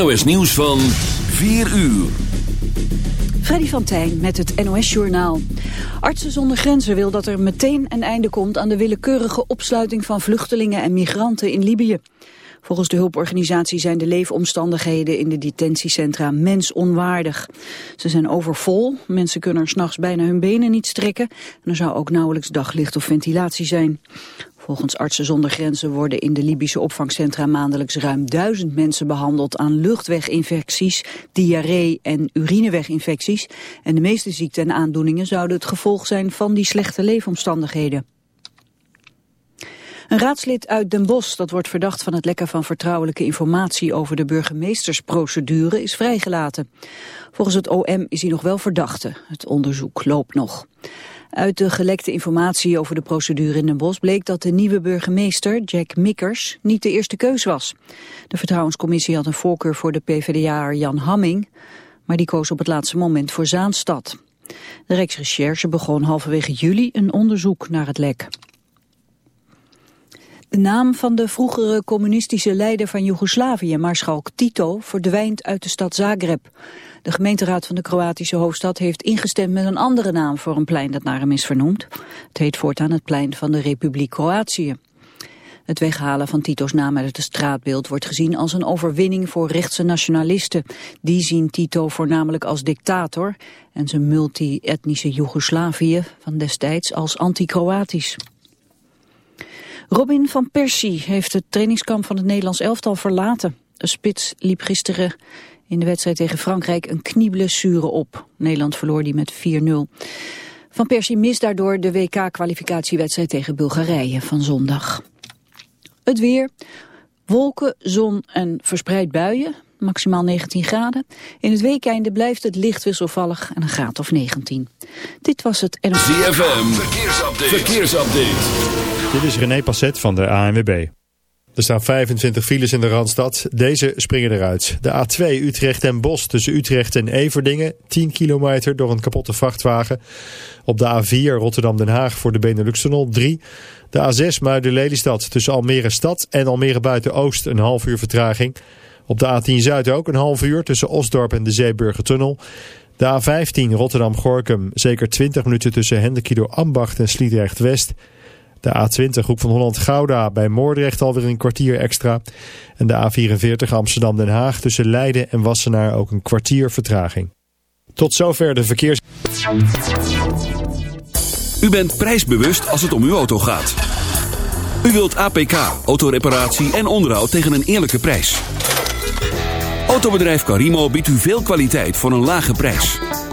NOS Nieuws van 4 uur. Freddy van Tijn met het NOS-journaal. Artsen zonder Grenzen wil dat er meteen een einde komt aan de willekeurige opsluiting van vluchtelingen en migranten in Libië. Volgens de hulporganisatie zijn de leefomstandigheden in de detentiecentra mensonwaardig. Ze zijn overvol, mensen kunnen er s'nachts bijna hun benen niet strekken en er zou ook nauwelijks daglicht of ventilatie zijn. Volgens Artsen zonder Grenzen worden in de Libische opvangcentra maandelijks ruim duizend mensen behandeld aan luchtweginfecties, diarree en urineweginfecties. En de meeste ziekten en aandoeningen zouden het gevolg zijn van die slechte leefomstandigheden. Een raadslid uit Den Bosch dat wordt verdacht van het lekken van vertrouwelijke informatie over de burgemeestersprocedure is vrijgelaten. Volgens het OM is hij nog wel verdachte. Het onderzoek loopt nog. Uit de gelekte informatie over de procedure in Den Bosch bleek dat de nieuwe burgemeester, Jack Mikkers, niet de eerste keus was. De vertrouwenscommissie had een voorkeur voor de PvdA Jan Hamming, maar die koos op het laatste moment voor Zaanstad. De Rijksrecherche begon halverwege juli een onderzoek naar het lek. De naam van de vroegere communistische leider van Joegoslavië, Maarschalk Tito, verdwijnt uit de stad Zagreb. De gemeenteraad van de Kroatische hoofdstad heeft ingestemd met een andere naam voor een plein dat naar hem is vernoemd. Het heet voortaan het plein van de Republiek Kroatië. Het weghalen van Tito's naam uit het straatbeeld wordt gezien als een overwinning voor rechtse nationalisten. Die zien Tito voornamelijk als dictator en zijn multi-etnische Joegoslavië van destijds als anti-Kroatisch. Robin van Persie heeft het trainingskamp van het Nederlands elftal verlaten. De spits liep gisteren in de wedstrijd tegen Frankrijk een knieblessure op. Nederland verloor die met 4-0. Van Persie mist daardoor de WK-kwalificatiewedstrijd tegen Bulgarije van zondag. Het weer, wolken, zon en verspreid buien, maximaal 19 graden. In het weekende blijft het licht wisselvallig en een graad of 19. Dit was het NOS. ZFM, verkeersupdate. verkeersupdate. Dit is René Passet van de ANWB. Er staan 25 files in de Randstad. Deze springen eruit. De A2 Utrecht en Bos tussen Utrecht en Everdingen. 10 kilometer door een kapotte vrachtwagen. Op de A4 Rotterdam-Den Haag voor de Benelux-tunnel 3. De A6 Muiden-Lelystad tussen Almere Stad en Almere Buiten-Oost een half uur vertraging. Op de A10 Zuid ook een half uur tussen Osdorp en de Zeeburgertunnel. De A15 Rotterdam-Gorkum zeker 20 minuten tussen Hendekido-Ambacht en Sliedrecht-West... De A20 Hoek van Holland-Gouda bij Moordrecht alweer een kwartier extra. En de A44 Amsterdam-Den Haag tussen Leiden en Wassenaar ook een kwartier vertraging. Tot zover de verkeers... U bent prijsbewust als het om uw auto gaat. U wilt APK, autoreparatie en onderhoud tegen een eerlijke prijs. Autobedrijf Carimo biedt u veel kwaliteit voor een lage prijs.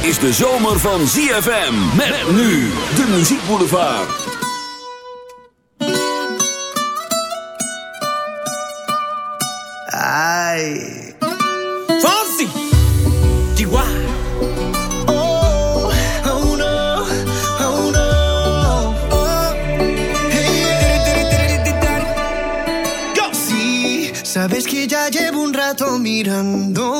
Dit is de zomer van ZFM. Met nu de muziekboulevard. Ay. Fonsi, Chihuahua. Oh, oh no, oh sabes que ya llevo un rato mirándote.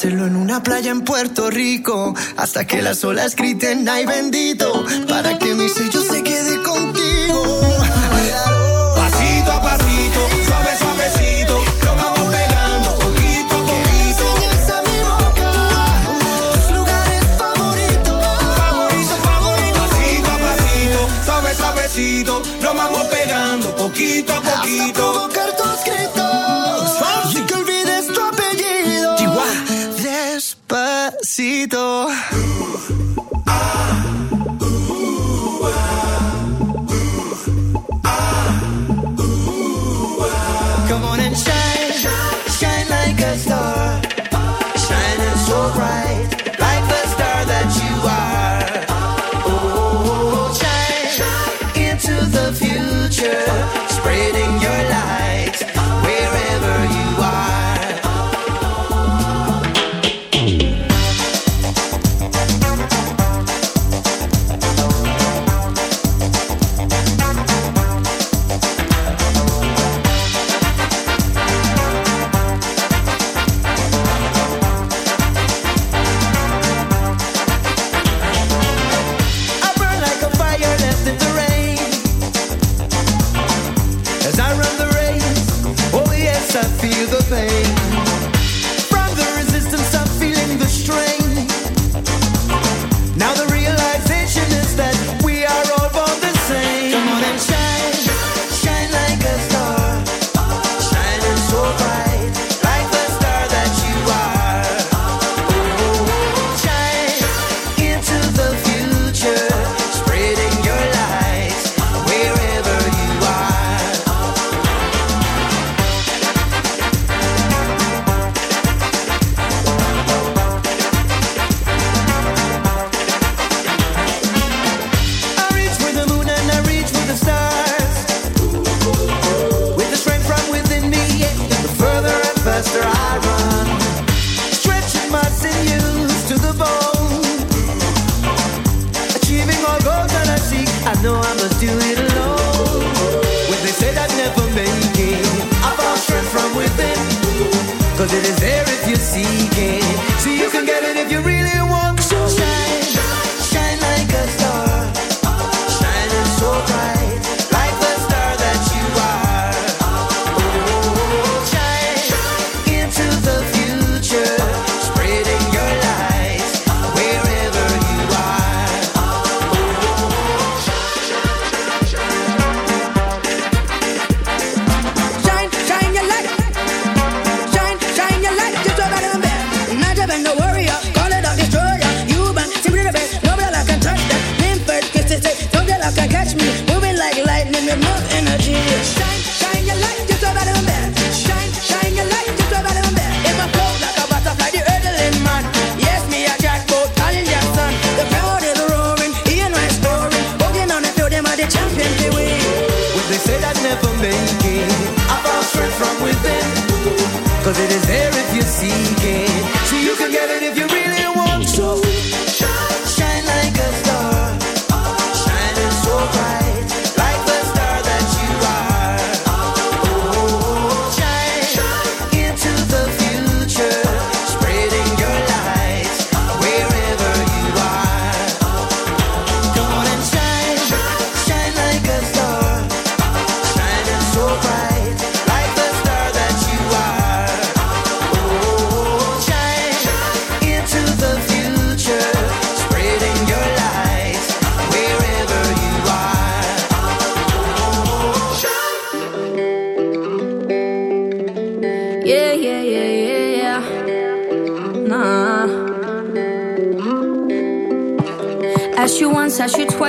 Hacerlo en una playa en Puerto Rico. Hasta que las olas griten, ay bendito. Para que mis sellos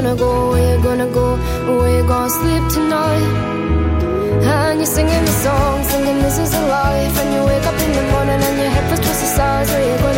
gonna go, where you gonna go, where you gonna sleep tonight? And you're singing the song, singing this is a life. And you wake up in the morning and your head first twists the size, where you gonna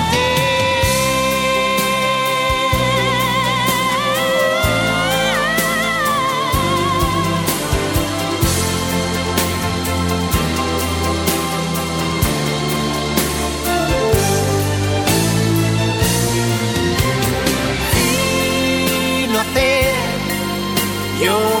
Yo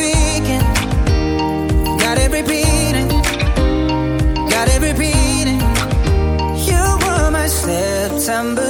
September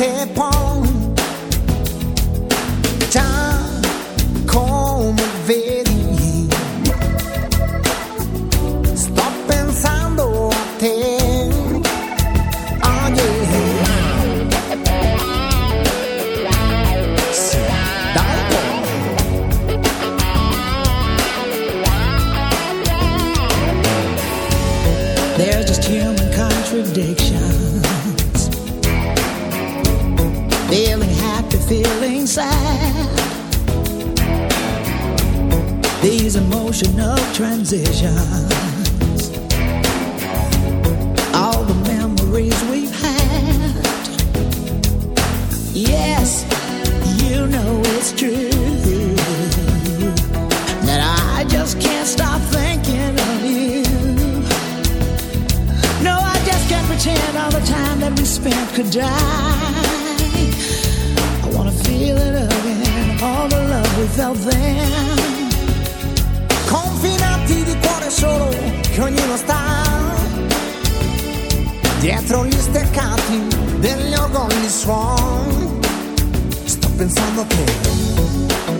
step on steccati degli organi suon. Sto pensando a te